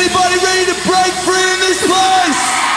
Anybody ready to break free in this place?